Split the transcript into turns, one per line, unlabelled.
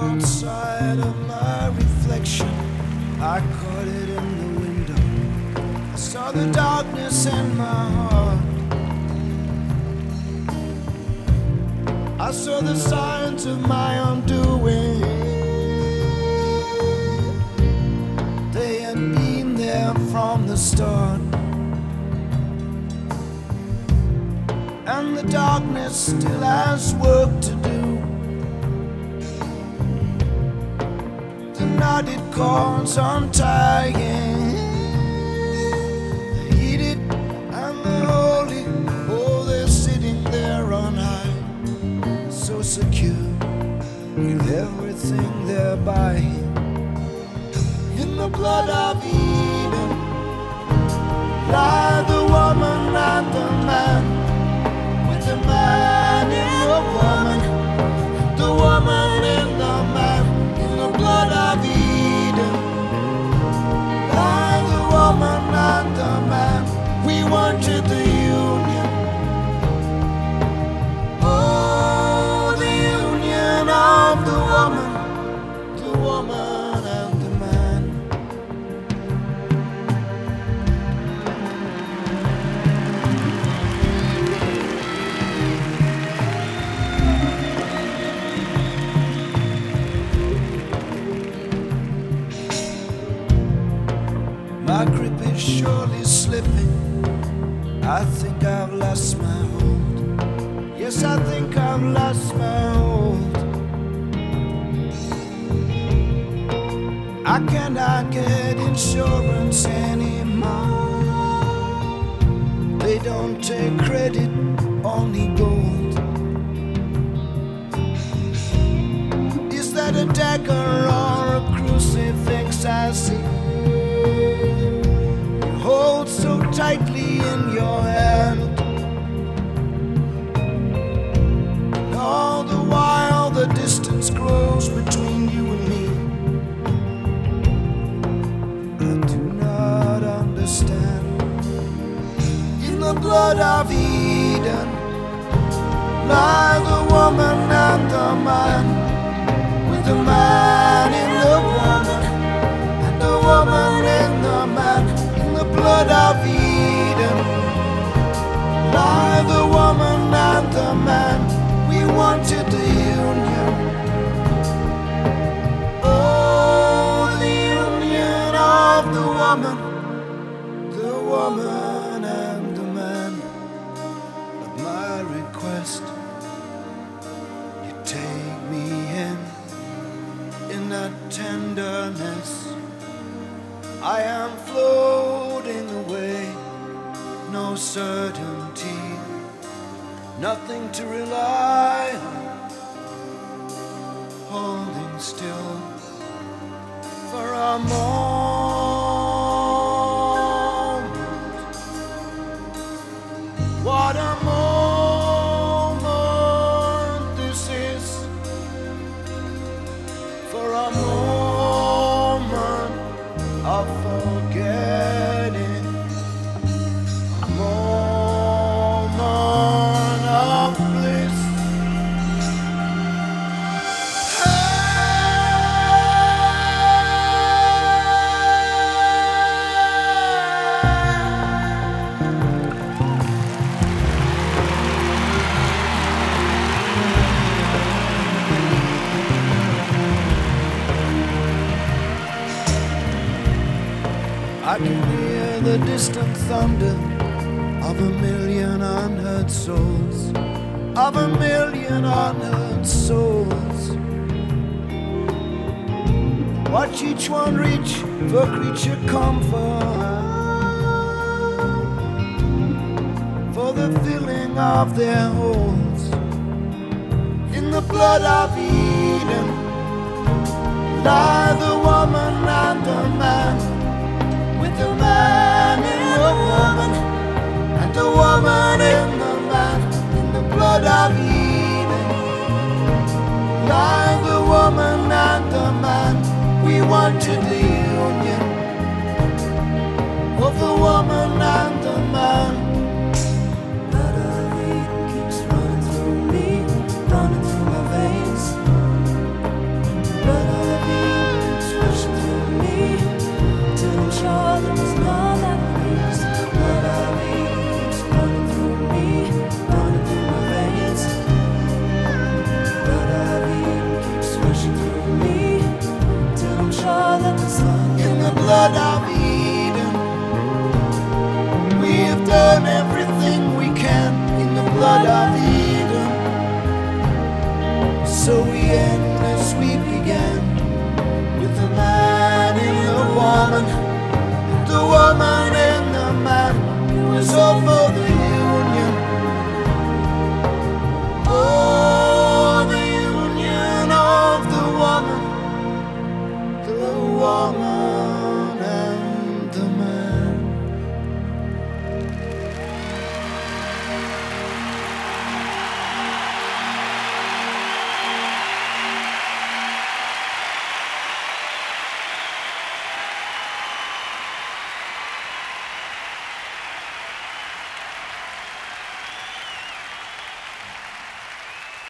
Caught of my reflection. I caught it in the window. I saw the darkness in my heart. I saw the signs of my undoing. They had been there from the start. And the darkness still has work to do. Knotted cords untying. The heated and the holy, oh, they're sitting there on high, so secure with everything they're buying. In the blood of Eden, lie the I think I've lost my hold. Yes, I think I've lost my hold. I cannot get insurance anymore. They don't take credit, blood of Eden. Lie the woman and the man, with the man nothing to rely on, holding still for a moment. What a moment I can hear the distant thunder of a million unheard souls, of a million unheard souls. Watch each one reach for creature comfort, for the filling of their holes in the blood of Eden. Lie the woman and the man the man in the woman and the woman in the man in the blood of Eden. Lie the woman and the man, we wanted the union